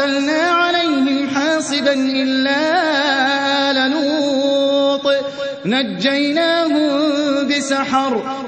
أرسلنا عليهم حاصبا إلا آل لوط. نجيناهم بسحر.